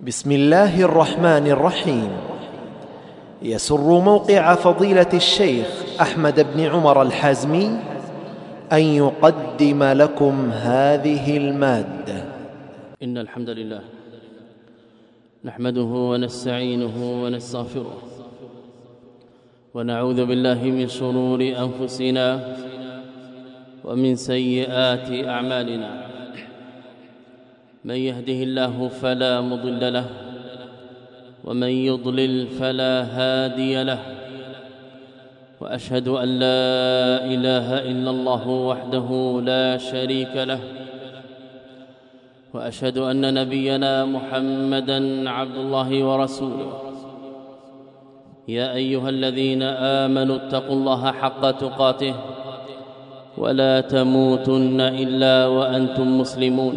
بسم الله الرحمن الرحيم. يسر موقع فضيلة الشيخ أحمد بن عمر الحازمي أن يقدم لكم هذه المادة. إن الحمد لله نحمده ونستعينه ونستغفره ونعوذ بالله من شرور أنفسنا ومن سيئات أعمالنا. من يهده الله فلا مضل له ومن يضلل فلا هادي له وأشهد أن لا إله إلا الله وحده لا شريك له وأشهد أن نبينا محمدا عبد الله ورسوله. يا أيها الذين آمنوا اتقوا الله حق تقاته ولا تموتن إلا وأنتم مسلمون.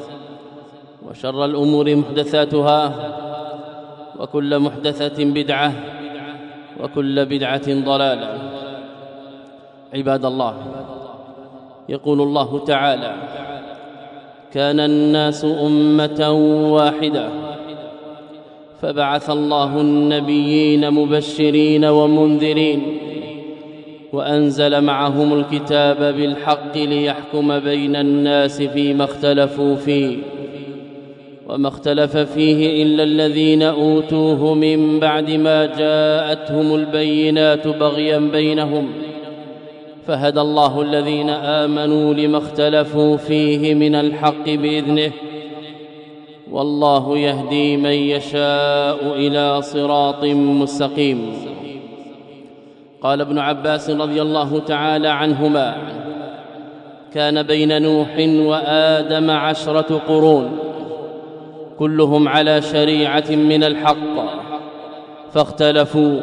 وشر الأمور محدثاتها وكل محدثة بدعة وكل بدعة ضلالة. عباد الله يقول الله تعالى كان الناس أمة واحدة فبعث الله النبيين مبشرين ومنذرين وأنزل معهم الكتاب بالحق ليحكم بين الناس فيما اختلفوا فيه. وما اختلف فيه إلا الذين أوتوه من بعد ما جاءتهم البينات بغيا بينهم. فهدى الله الذين آمنوا لما اختلفوا فيه من الحق بإذنه. والله يهدي من يشاء إلى صراط مستقيم. قال ابن عباس رضي الله تعالى عنهما كان بين نوح وآدم عشرة قرون. كلهم على شريعة من الحق. فاختلفوا.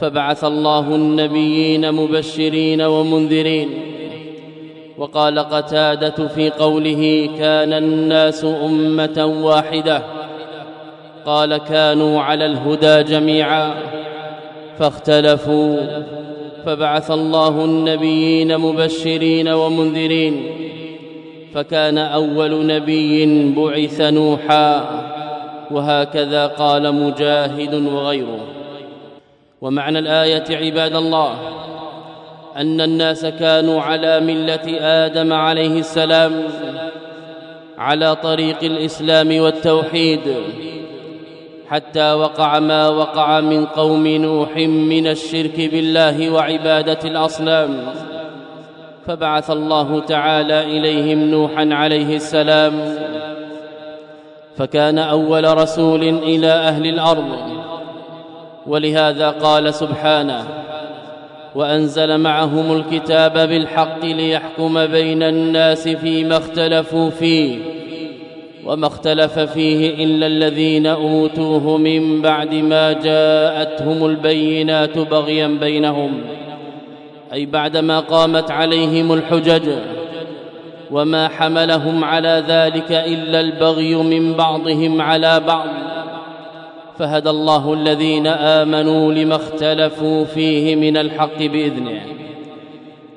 فبعث الله النبيين مبشرين ومنذرين. وقال قتادة في قوله كان الناس أمة واحدة قال كانوا على الهدى جميعا فاختلفوا. فبعث الله النبيين مبشرين ومنذرين. فكان أول نبي بعث نوحا وهكذا قال مجاهد وغيره. ومعنى الآية عباد الله أن الناس كانوا على ملة آدم عليه السلام على طريق الإسلام والتوحيد حتى وقع ما وقع من قوم نوح من الشرك بالله وعبادة الأصنام. فبعث الله تعالى إليهم نوحا عليه السلام فكان أول رسول إلى أهل الأرض ولهذا قال سبحانه وأنزل معهم الكتاب بالحق ليحكم بين الناس فيما اختلفوا فيه وما اختلف فيه إلا الذين أوتوه من بعد ما جاءتهم البينات بغيا بينهم. أي بعدما قامت عليهم الحجج وما حملهم على ذلك إلا البغي من بعضهم على بعض فهدى الله الذين آمنوا لما اختلفوا فيه من الحق بإذنه.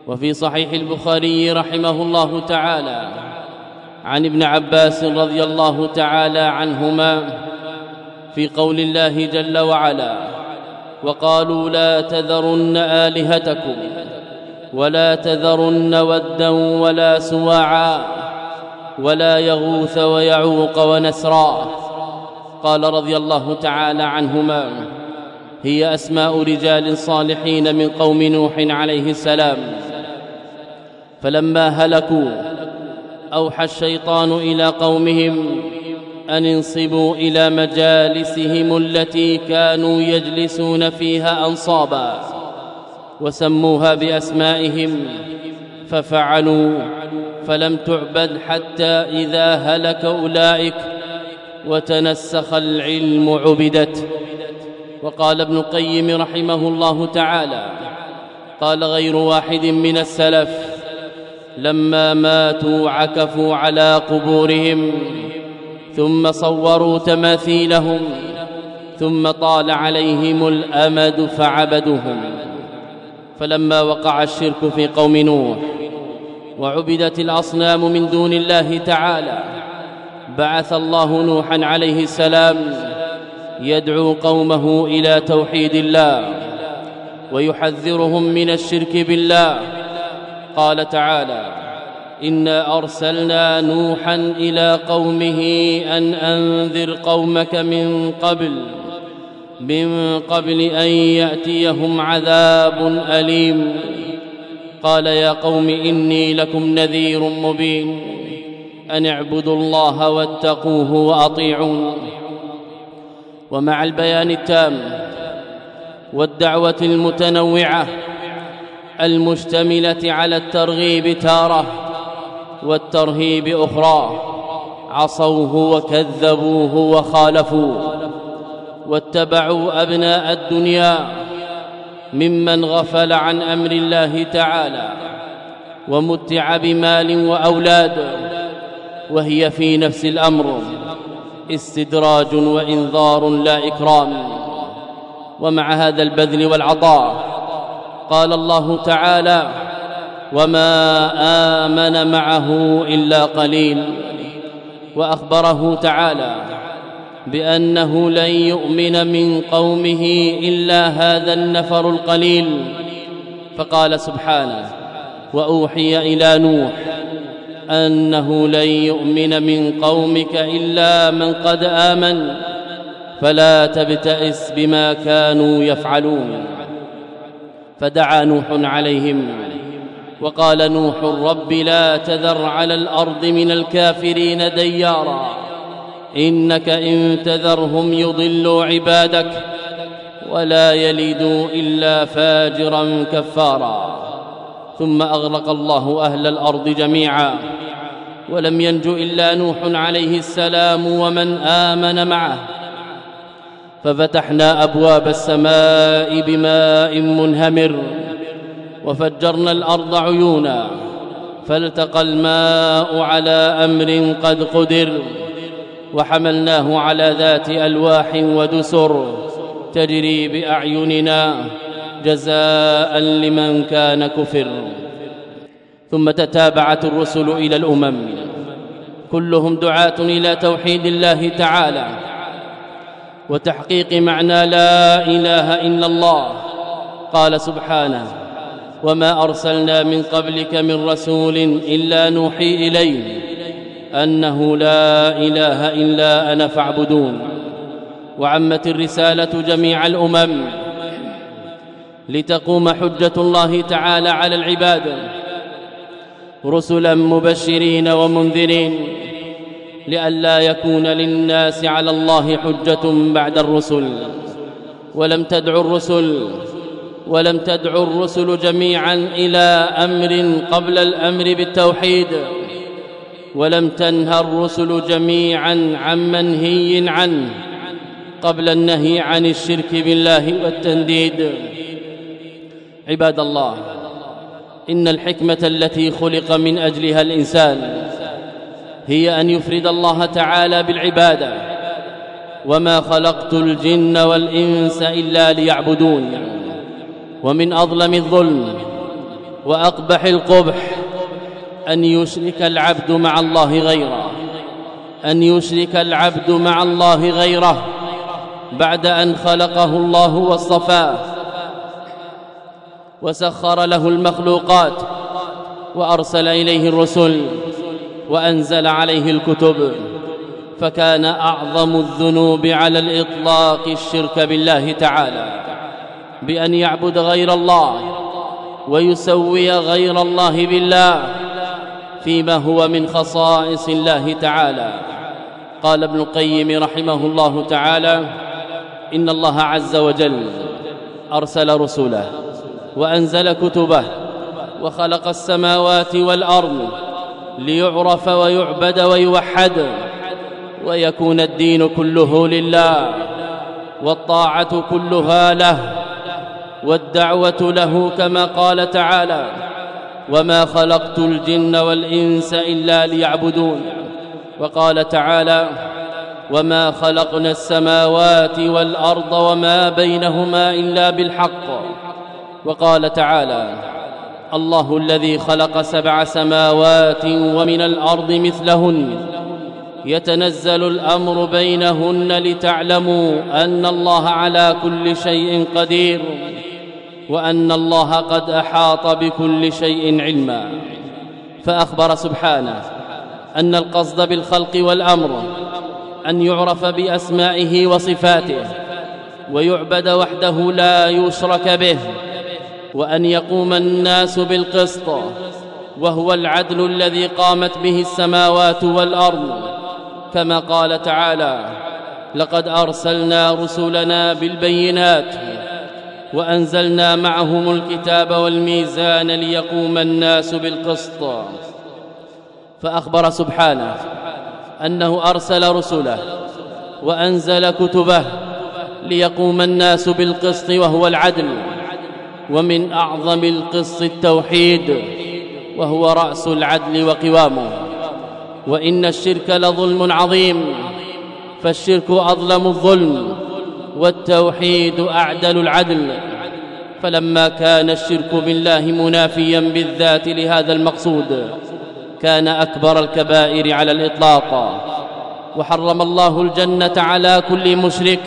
وفي صحيح البخاري رحمه الله تعالى عن ابن عباس رضي الله تعالى عنهما في قول الله جل وعلا وقالوا لا تذرن آلهتكم ولا تذرن ودا ولا سواعا ولا يغوث ويعوق ونسرا. قال رضي الله تعالى عنهما هي أسماء رجال صالحين من قوم نوح عليه السلام. فلما هلكوا أوحى الشيطان إلى قومهم أن انصبوا إلى مجالسهم التي كانوا يجلسون فيها أنصابا. وسموها بأسمائهم ففعلوا فلم تعبد حتى إذا هلك أولئك وتنسخ العلم عبدت. وقال ابن القيم رحمه الله تعالى قال غير واحد من السلف لما ماتوا عكفوا على قبورهم ثم صوروا تماثيلهم ثم طال عليهم الأمد فعبدوهم. فلما وقع الشرك في قوم نوح وعبدت الأصنام من دون الله تعالى بعث الله نوحا عليه السلام يدعو قومه إلى توحيد الله ويحذرهم من الشرك بالله. قال تعالى إنا أرسلنا نوحا إلى قومه أن أنذر قومك من قبل من قبل أن يأتيهم عذاب أليم. قال يا قوم إني لكم نذير مبين. أن اعبدوا الله واتقوه وأطيعون. ومع البيان التام والدعوة المتنوعة المشتملة على الترغيب تارة والترهيب أخرى عصوه وكذبوه وخالفوا واتبعوا أبناء الدنيا ممن غفل عن أمر الله تعالى ومتع بمال وأولاد وهي في نفس الأمر استدراج وإنذار لا إكرام ومع هذا البذل والعطاء قال الله تعالى وما آمن معه إلا قليل وأخبره تعالى بأنه لن يؤمن من قومه إلا هذا النفر القليل. فقال سبحانه وأوحي إلى نوح أنه لن يؤمن من قومك إلا من قد آمن فلا تبتئس بما كانوا يفعلون. فدعا نوح عليهم وقال نوح رب لا تذر على الأرض من الكافرين ديارا. إنك إن تذرهم يضلوا عبادك ولا يلدوا إلا فاجرا كفارا. ثم أغرق الله أهل الأرض جميعا. ولم ينج إلا نوح عليه السلام ومن آمن معه. ففتحنا أبواب السماء بماء منهمر. وفجرنا الأرض عيونا. فالتقى الماء على أمر قد قدر. وحملناه على ذات ألواح ودسر تجري بأعيننا جزاء لمن كان كفر. ثم تتابعت الرسل إلى الأمم. كلهم دعاة إلى توحيد الله تعالى وتحقيق معنى لا إله إلا الله. قال سبحانه وما أرسلنا من قبلك من رسول إلا نوحي إليه. أنه لا إله إلا أنا فاعبدون. وعمت الرسالة جميع الأمم لتقوم حجة الله تعالى على العباد. رسلا مبشرين ومنذرين لئلا يكون للناس على الله حجة بعد الرسل. ولم تدع الرسل ولم تدع الرسل جميعا إلى أمر قبل الأمر بالتوحيد. ولم تنهى الرسل جميعا عن منهي عنه قبل النهي عن الشرك بالله والتنديد. عباد الله إن الحكمة التي خلق من أجلها الإنسان هي أن يفرد الله تعالى بالعبادة. وما خلقت الجن والإنس إلا ليعبدون. ومن أظلم الظلم وأقبح القبح أن يشرك العبد مع الله غيره. أن يشرك العبد مع الله غيره. بعد أن خلقه الله واصطفاه. وسخر له المخلوقات. وأرسل إليه الرسل. وأنزل عليه الكتب. فكان أعظم الذنوب على الإطلاق الشرك بالله تعالى. بأن يعبد غير الله. ويسوي غير الله بالله. فيما هو من خصائص الله تعالى. قال ابن القيم رحمه الله تعالى إن الله عز وجل أرسل رسله وأنزل كتبه وخلق السماوات والأرض ليعرف ويعبد ويوحد ويكون الدين كله لله والطاعة كلها له والدعوة له كما قال تعالى وما خلقت الجن والإنس إلا ليعبدون. وقال تعالى وما خلقنا السماوات والأرض وما بينهما إلا بالحق. وقال تعالى الله الذي خلق سبع سماوات ومن الأرض مثلهن. يتنزل الأمر بينهن لتعلموا أن الله على كل شيء قدير. وأن الله قد أحاط بكل شيء علما. فأخبر سبحانه أن القصد بالخلق والأمر أن يعرف بأسمائه وصفاته ويعبد وحده لا يشرك به وأن يقوم الناس بالقسط وهو العدل الذي قامت به السماوات والأرض. كما قال تعالى لقد أرسلنا رسلنا بالبينات وأنزلنا معهم الكتاب والميزان ليقوم الناس بالقسط. فأخبر سبحانه أنه أرسل رسله وأنزل كتبه ليقوم الناس بالقسط وهو العدل ومن أعظم القسط التوحيد وهو رأس العدل وقوامه. وإن الشرك لظلم عظيم فالشرك أظلم الظلم. والتوحيد أعدل العدل. فلما كان الشرك بالله منافيا بالذات لهذا المقصود كان أكبر الكبائر على الإطلاق. وحرم الله الجنة على كل مشرك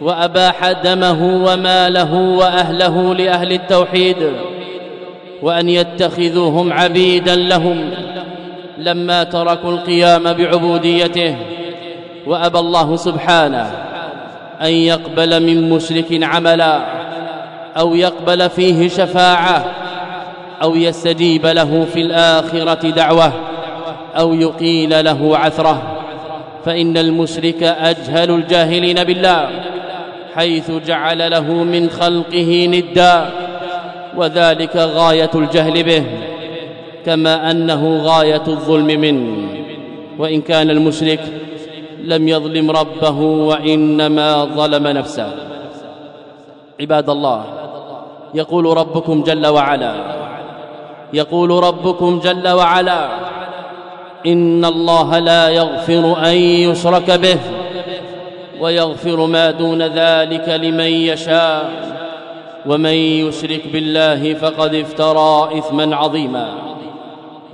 وأباح دمه وماله وأهله لأهل التوحيد وأن يتخذوهم عبيدا لهم. لما تركوا القيام بعبوديته وأبى الله سبحانه. أن يقبل من مشرك عملا أو يقبل فيه شفاعة أو يستجيب له في الآخرة دعوة أو يقيل له عثرة. فإن المشرك أجهل الجاهلين بالله حيث جعل له من خلقه ندا وذلك غاية الجهل به كما أنه غاية الظلم منه. وإن كان المشرك لم يظلم ربه وإنما ظلم نفسه. عباد الله يقول ربكم جل وعلا يقول ربكم جل وعلا إن الله لا يغفر أن يشرك به ويغفر ما دون ذلك لمن يشاء ومن يشرك بالله فقد افترى إثما عظيما.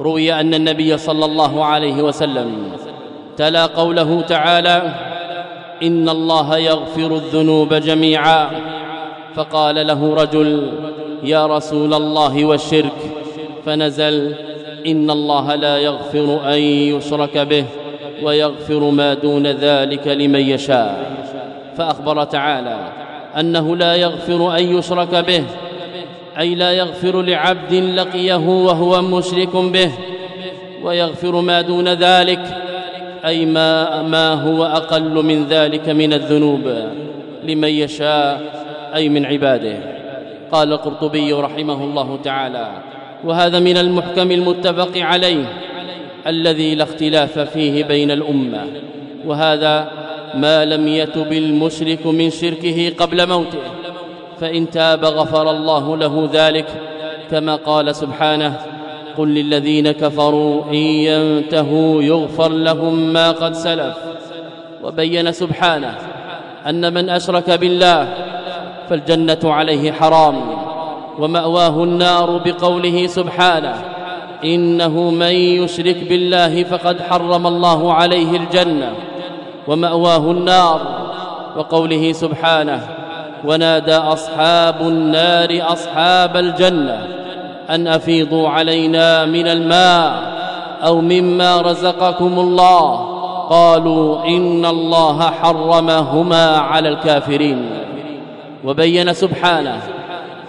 روي أن النبي صلى الله عليه وسلم تلا قوله تعالى إن الله يغفر الذنوب جميعا. فقال له رجل يا رسول الله والشرك. فنزل إن الله لا يغفر أن يشرك به ويغفر ما دون ذلك لمن يشاء. فأخبر تعالى أنه لا يغفر أن يشرك به أي لا يغفر لعبد لقيه وهو مشرك به ويغفر ما دون ذلك أي ما, ما هو أقل من ذلك من الذنوب لمن يشاء أي من عباده. قال القرطبي رحمه الله تعالى وهذا من المحكم المتفق عليه الذي لا اختلاف فيه بين الأمة. وهذا ما لم يتب المشرك من شركه قبل موته. فإن تاب غفر الله له ذلك كما قال سبحانه قل للذين كفروا إن ينتهوا يغفر لهم ما قد سلف. وبين سبحانه أن من أشرك بالله فالجنة عليه حرام ومأواه النار بقوله سبحانه إنه من يشرك بالله فقد حرم الله عليه الجنة ومأواه النار وقوله سبحانه ونادى أصحاب النار أصحاب الجنة أن أفيضوا علينا من الماء أو مما رزقكم الله. قالوا إن الله حرمهما على الكافرين. وبين سبحانه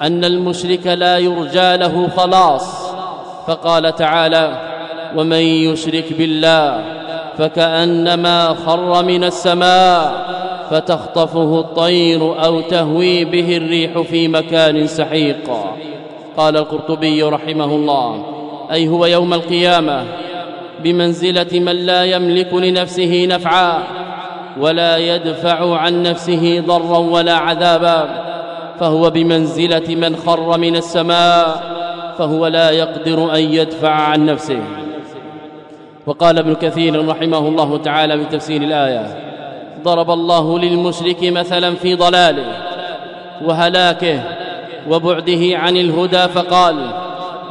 أن المشرك لا يرجى له خلاص. فقال تعالى ومن يشرك بالله فكأنما خر من السماء فتخطفه الطير أو تهوي به الريح في مكان سحيق. قال القرطبي رحمه الله. أي هو يوم القيامة. بمنزلة من لا يملك لنفسه نفعا ولا يدفع عن نفسه ضرا ولا عذابا. فهو بمنزلة من خر من السماء. فهو لا يقدر أن يدفع عن نفسه. وقال ابن كثير رحمه الله تعالى في تفسير الآية. ضرب الله للمشرك مثلا في ضلاله وهلاكه وبعده عن الهدى فقال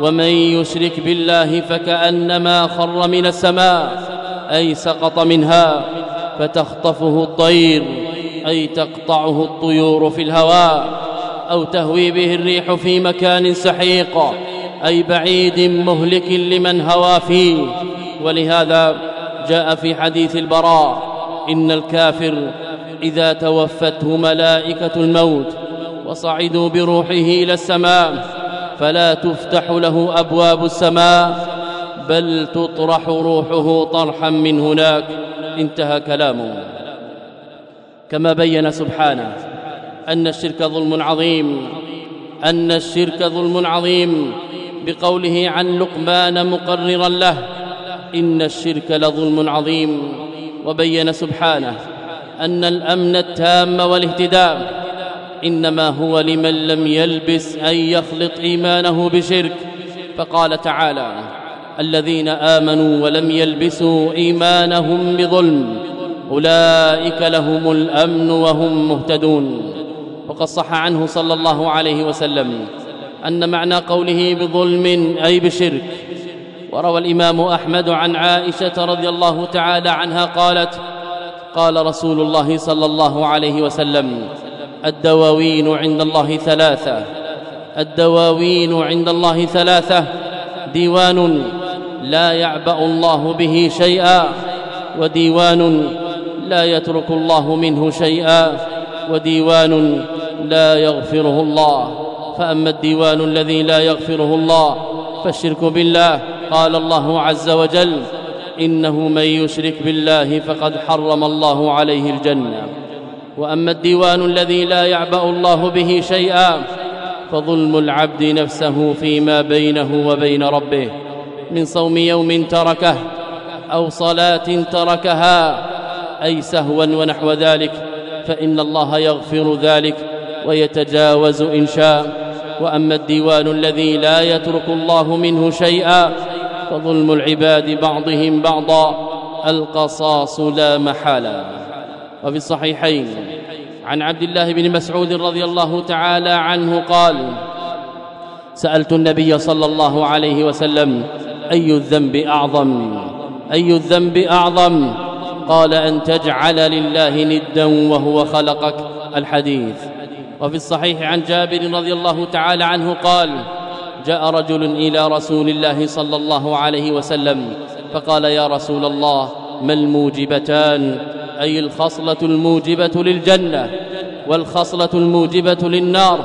ومن يشرك بالله فكأنما خر من السماء أي سقط منها فتخطفه الطير أي تقطعه الطيور في الهواء أو تهوي به الريح في مكان سحيق أي بعيد مهلك لمن هوى فيه. ولهذا جاء في حديث البراء إن الكافر إذا توفته ملائكة الموت وصعدوا بروحه إلى السماء فلا تفتح له أبواب السماء بل تطرح روحه طرحا من هناك. انتهى كلامه كما بين سبحانه أن الشرك ظلم عظيم أن الشرك ظلم عظيم بقوله عن لقمان مقررا له إن الشرك لظلم عظيم. وبين سبحانه أن الأمن التام والاهتداء. إنما هو لمن لم يلبس أن يخلط إيمانه بشرك. فقال تعالى الذين آمنوا ولم يلبسوا إيمانهم بظلم أولئك لهم الأمن وهم مهتدون. وقد صح عنه صلى الله عليه وسلم أن معنى قوله بظلم أي بشرك. وروى الإمام أحمد عن عائشة رضي الله تعالى عنها قالت قال رسول الله صلى الله عليه وسلم الدواوين عند الله ثلاثة. الدواوين عند الله ثلاثة. ديوان لا يعبأ الله به شيئا وديوان لا يترك الله منه شيئا وديوان لا يغفره الله. فأما الديوان الذي لا يغفره الله فالشرك بالله. قال الله عز وجل إنه من يشرك بالله فقد حرم الله عليه الجنة. وأما الديوان الذي لا يعبأ الله به شيئا فظلم العبد نفسه فيما بينه وبين ربه من صوم يوم تركه أو صلاة تركها أي سهوا ونحو ذلك فإن الله يغفر ذلك ويتجاوز إن شاء. وأما الديوان الذي لا يترك الله منه شيئا فظلم العباد بعضهم بعضا القصاص لا محاله وفي الصحيحين عن عبد الله بن مسعود رضي الله تعالى عنه قال سألت النبي صلى الله عليه وسلم أي الذنب أعظم؟ أي الذنب أعظم؟ قال أن تجعل لله ندا وهو خلقك. الحديث. وفي الصحيح عن جابر رضي الله تعالى عنه قال جاء رجل إلى رسول الله صلى الله عليه وسلم فقال يا رسول الله ما الموجبتان؟ أي الخصلة الموجبة للجنة والخصلة الموجبة للنار.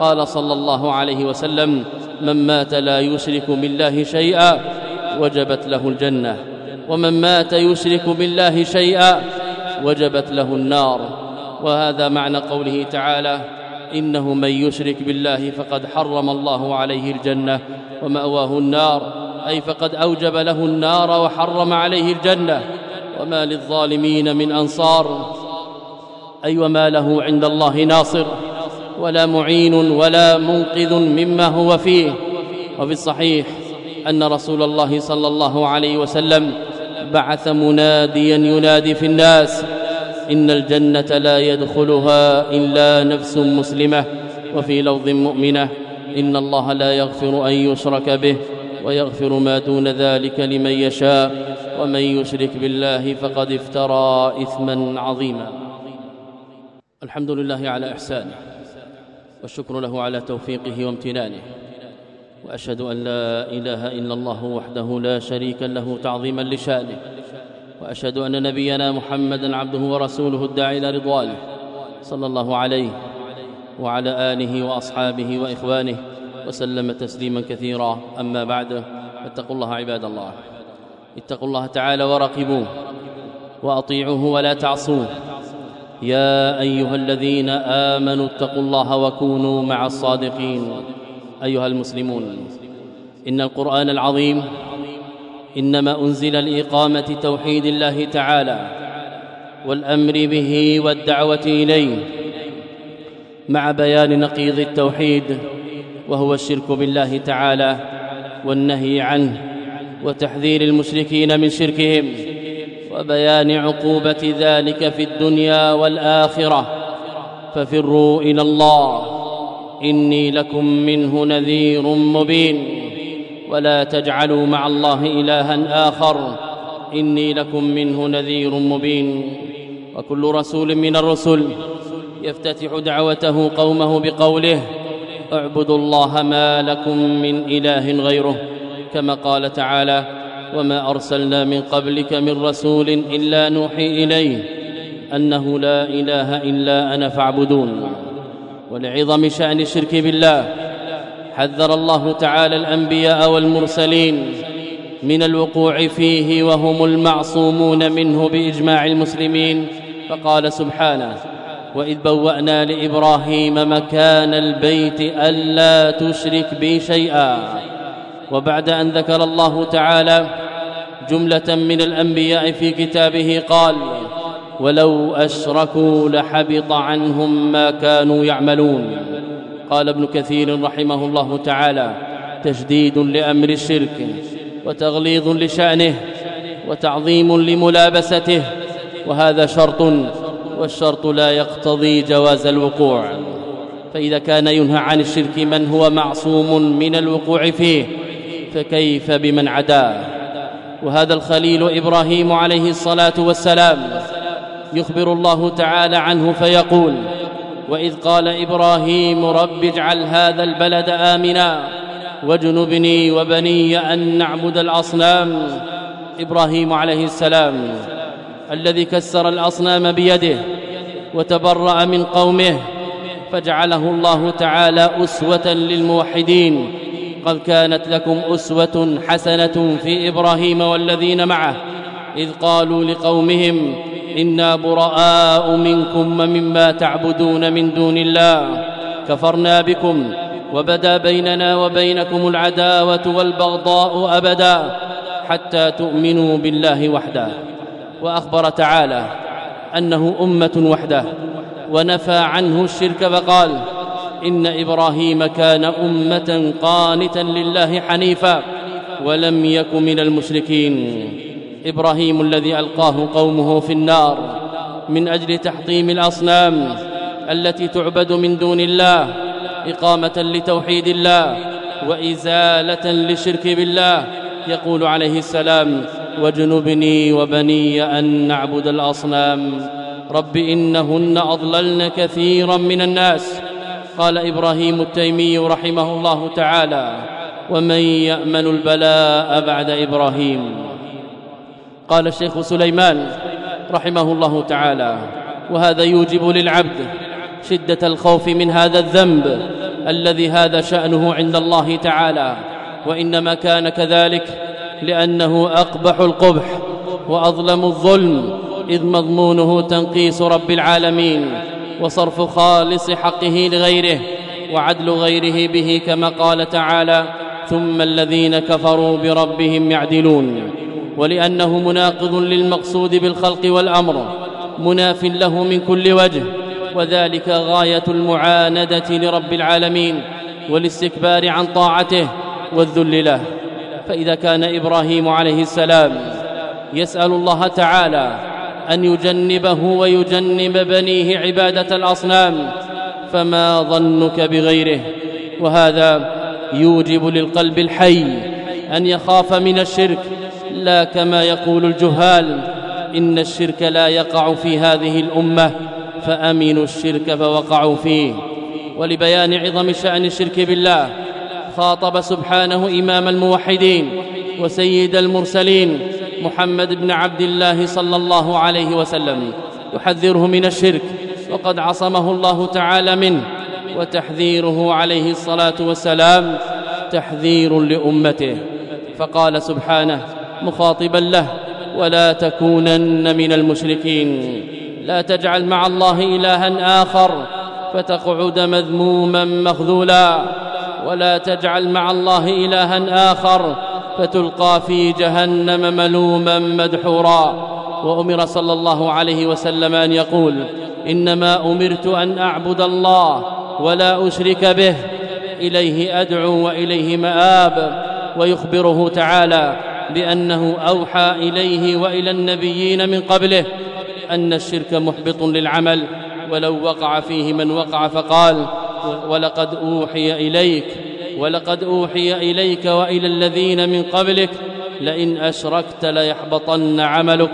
قال صلى الله عليه وسلم من مات لا يشرك بالله شيئا وجبت له الجنة. ومن مات يشرك بالله شيئا وجبت له النار. وهذا معنى قوله تعالى إنه من يشرك بالله فقد حرم الله عليه الجنة ومأواه النار. أي فقد أوجب له النار وحرم عليه الجنة. وما للظالمين من أنصار. أي وما له عند الله ناصر. ولا معين ولا منقذ مما هو فيه. وفي الصحيح أن رسول الله صلى الله عليه وسلم بعث مناديا ينادي في الناس إن الجنة لا يدخلها إلا نفس مسلمة. وفي لفظ مؤمنة إن الله لا يغفر أن يشرك به. ويغفر ما دون ذلك لمن يشاء ومن يشرك بالله فقد افترى إثما عظيما. الحمد لله على إحسانه والشكر له على توفيقه وامتنانه وأشهد أن لا إله إلا الله وحده لا شريك له تعظيما لشأنه وأشهد أن نبينا محمدا عبده ورسوله الداعي إلى رضوانه صلى الله عليه وعلى آله وأصحابه وإخوانه وسلم تسليما كثيرا. أما بعد فاتقوا الله عباد الله. اتقوا الله تعالى وراقبوه وأطيعوه ولا تعصوه. يا أيها الذين آمنوا اتقوا الله وكونوا مع الصادقين. أيها المسلمون إن القرآن العظيم إنما أنزل لإقامة توحيد الله تعالى والأمر به والدعوة إليه مع بيان نقيض التوحيد وهو الشرك بالله تعالى والنهي عنه وتحذير المشركين من شركهم وبيان عقوبة ذلك في الدنيا والآخرة. ففروا إلى الله. إني لكم منه نذير مبين. ولا تجعلوا مع الله إلها آخر. إني لكم منه نذير مبين. وكل رسول من الرسل يفتتح دعوته قومه بقوله اعبدوا الله ما لكم من إله غيره كما قال تعالى وما أرسلنا من قبلك من رسول إلا نوحي إليه أنه لا إله إلا أنا فاعبدون. ولعظم شأن الشرك بالله حذر الله تعالى الأنبياء والمرسلين من الوقوع فيه وهم المعصومون منه بإجماع المسلمين فقال سبحانه وإذ بوأنا لإبراهيم مكان البيت ألا تشرك بي شيئا. وبعد أن ذكر الله تعالى جملة من الأنبياء في كتابه قال ولو أشركوا لحبط عنهم ما كانوا يعملون قال ابن كثير رحمه الله تعالى تشديد لأمر الشرك وتغليظ لشأنه وتعظيم لملابسته وهذا شرط والشرط لا يقتضي جواز الوقوع. فإذا كان ينهى عن الشرك من هو معصوم من الوقوع فيه فكيف بمن عداه؟ وهذا الخليل إبراهيم عليه الصلاة والسلام يخبر الله تعالى عنه فيقول وإذ قال إبراهيم رب اجعل هذا البلد آمنا واجنبني وبني أن نعبد الأصنام. إبراهيم عليه السلام الذي كسر الأصنام بيده وتبرأ من قومه فجعله الله تعالى أسوة للموحدين قد كانت لكم أسوة حسنة في إبراهيم والذين معه إذ قالوا لقومهم إنا براء منكم ومما تعبدون من دون الله كفرنا بكم وبدا بيننا وبينكم العداوة والبغضاء أبدا حتى تؤمنوا بالله وحده وأخبر تعالى أنه أمة وحده ونفى عنه الشرك فقال إن إبراهيم كان أمة قانتا لله حنيفا ولم يك من المشركين. إبراهيم الذي ألقاه قومه في النار من أجل تحطيم الأصنام التي تعبد من دون الله إقامة لتوحيد الله وإزالة للشرك بالله يقول عليه السلام واجنبني وبني أن نعبد الأصنام. رب إنهن أضللن كثيرا من الناس. قال إبراهيم التيمي رحمه الله تعالى ومن يأمن البلاء بعد إبراهيم. قال الشيخ سليمان رحمه الله تعالى وهذا يوجب للعبد شدة الخوف من هذا الذنب الذي هذا شأنه عند الله تعالى. وإنما كان كذلك لأنه أقبح القبح وأظلم الظلم إذ مضمونه تنقيس رب العالمين وصرف خالص حقه لغيره وعدل غيره به كما قال تعالى ثم الذين كفروا بربهم يعدلون ولأنه مناقض للمقصود بالخلق والأمر مناف له من كل وجه وذلك غاية المعاندة لرب العالمين والاستكبار عن طاعته والذل له. فإذا كان إبراهيم عليه السلام يسأل الله تعالى أن يجنبه ويجنب بنيه عبادة الأصنام فما ظنك بغيره؟ وهذا يوجب للقلب الحي أن يخاف من الشرك. لا كما يقول الجهال إن الشرك لا يقع في هذه الأمة فأمنوا الشرك فوقعوا فيه. ولبيان عظم شأن الشرك بالله خاطب سبحانه إمام الموحدين وسيد المرسلين محمد بن عبد الله صلى الله عليه وسلم يحذره من الشرك وقد عصمه الله تعالى منه وتحذيره عليه الصلاة والسلام تحذير لأمته. فقال سبحانه مخاطبا له ولا تكونن من المشركين. لا تجعل مع الله إلها آخر فتقعد مذموما مخذولا. ولا تجعل مع الله إلها آخر فتلقى في جهنم ملوما مدحورا. وأمر صلى الله عليه وسلم أن يقول إنما أمرت أن أعبد الله ولا أشرك به إليه أدعو وإليه مآب. ويخبره تعالى بأنه أوحى إليه وإلى النبيين من قبله أن الشرك محبط للعمل ولو وقع فيه من وقع فقال ولقد أوحي إليك ولقد أوحي إليك وإلى الذين من قبلك لئن أشركت ليحبطن عملك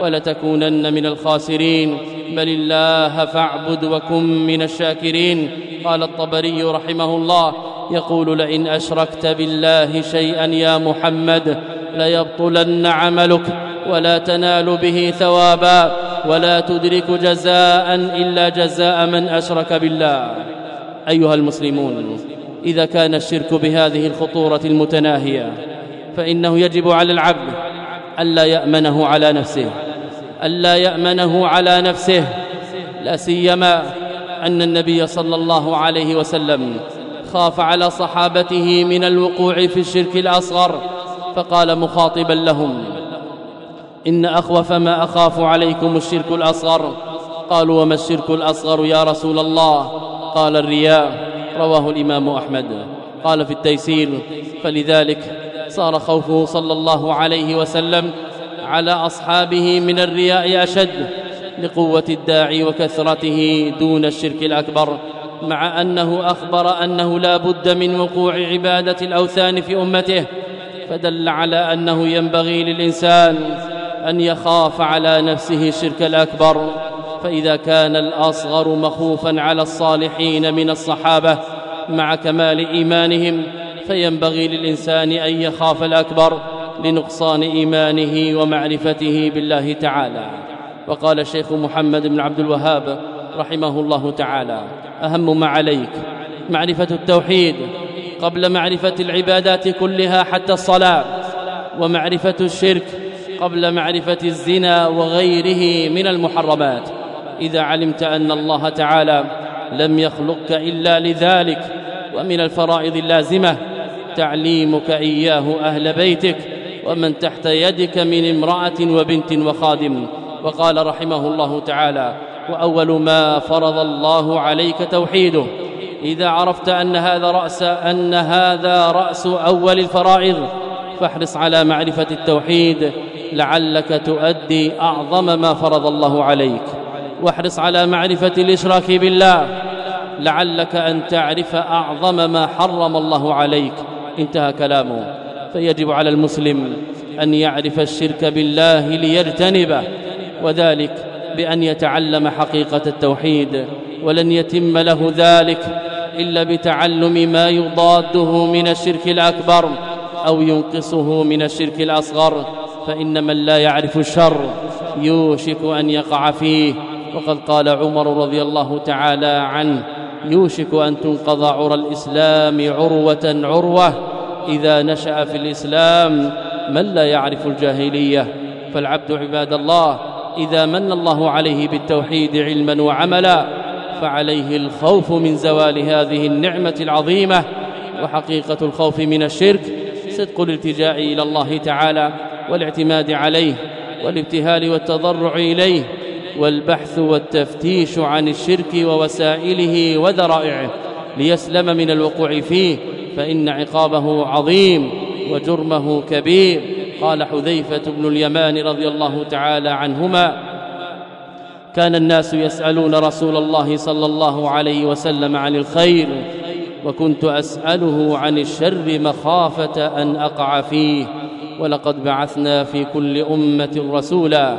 ولتكونن من الخاسرين. بل الله فاعبد وكن من الشاكرين. قال الطبري رحمه الله يقول لئن أشركت بالله شيئا يا محمد ليبطلن عملك ولا تنال به ثوابا ولا تدرك جزاء إلا جزاء من أشرك بالله. أيها المسلمون إذا كان الشرك بهذه الخطورة المتناهية فإنه يجب على العبد ألا يأمنه على نفسه ألا يأمنه على نفسه لا سيما أن النبي صلى الله عليه وسلم خاف على صحابته من الوقوع في الشرك الأصغر فقال مخاطبا لهم إن أخوف ما أخاف عليكم الشرك الأصغر. قالوا وما الشرك الأصغر يا رسول الله؟ قال الرياء رواه الإمام أحمد. قال في التيسير فلذلك صار خوفه صلى الله عليه وسلم على أصحابه من الرياء أشد لقوة الداعي وكثرته دون الشرك الأكبر مع أنه أخبر أنه لا بد من وقوع عبادة الأوثان في أمته فدل على أنه ينبغي للإنسان أن يخاف على نفسه الشرك الأكبر. فإذا كان الأصغر مخوفا على الصالحين من الصحابة مع كمال إيمانهم فينبغي للإنسان أن يخاف الأكبر لنقصان إيمانه ومعرفته بالله تعالى. وقال الشيخ محمد بن عبد الوهاب رحمه الله تعالى أهم ما عليك معرفة التوحيد قبل معرفة العبادات كلها حتى الصلاة ومعرفة الشرك قبل معرفة الزنا وغيره من المحرمات. إذا علمت أن الله تعالى لم يخلقك إلا لذلك ومن الفرائض اللازمة تعليمك إياه أهل بيتك ومن تحت يدك من امرأة وبنت وخادم. وقال رحمه الله تعالى وأول ما فرض الله عليك توحيده. إذا عرفت أن هذا رأس أن هذا رأس أول الفرائض فاحرص على معرفة التوحيد لعلك تؤدي أعظم ما فرض الله عليك. واحرص على معرفة الإشراك بالله. لعلك أن تعرف أعظم ما حرم الله عليك. انتهى كلامه. فيجب على المسلم أن يعرف الشرك بالله ليجتنبه وذلك بأن يتعلم حقيقة التوحيد. ولن يتم له ذلك إلا بتعلم ما يضاده من الشرك الأكبر أو ينقصه من الشرك الأصغر. فإن من لا يعرف الشر يوشك أن يقع فيه. وقد قال عمر رضي الله تعالى عنه يوشك أن تنقض عرى الإسلام عروة عروة إذا نشأ في الإسلام من لا يعرف الجاهلية؟ فالعبد عباد الله إذا من الله عليه بالتوحيد علما وعملا فعليه الخوف من زوال هذه النعمة العظيمة وحقيقة الخوف من الشرك صدق الالتجاء إلى الله تعالى والاعتماد عليه والابتهال والتضرع إليه والبحث والتفتيش عن الشرك ووسائله وذرائعه ليسلم من الوقوع فيه فإن عقابه عظيم وجرمه كبير. قال حذيفة بن اليمان رضي الله تعالى عنهما كان الناس يسألون رسول الله صلى الله عليه وسلم عن الخير وكنت أسأله عن الشر مخافة أن أقع فيه ولقد بعثنا في كل أمة رسولا.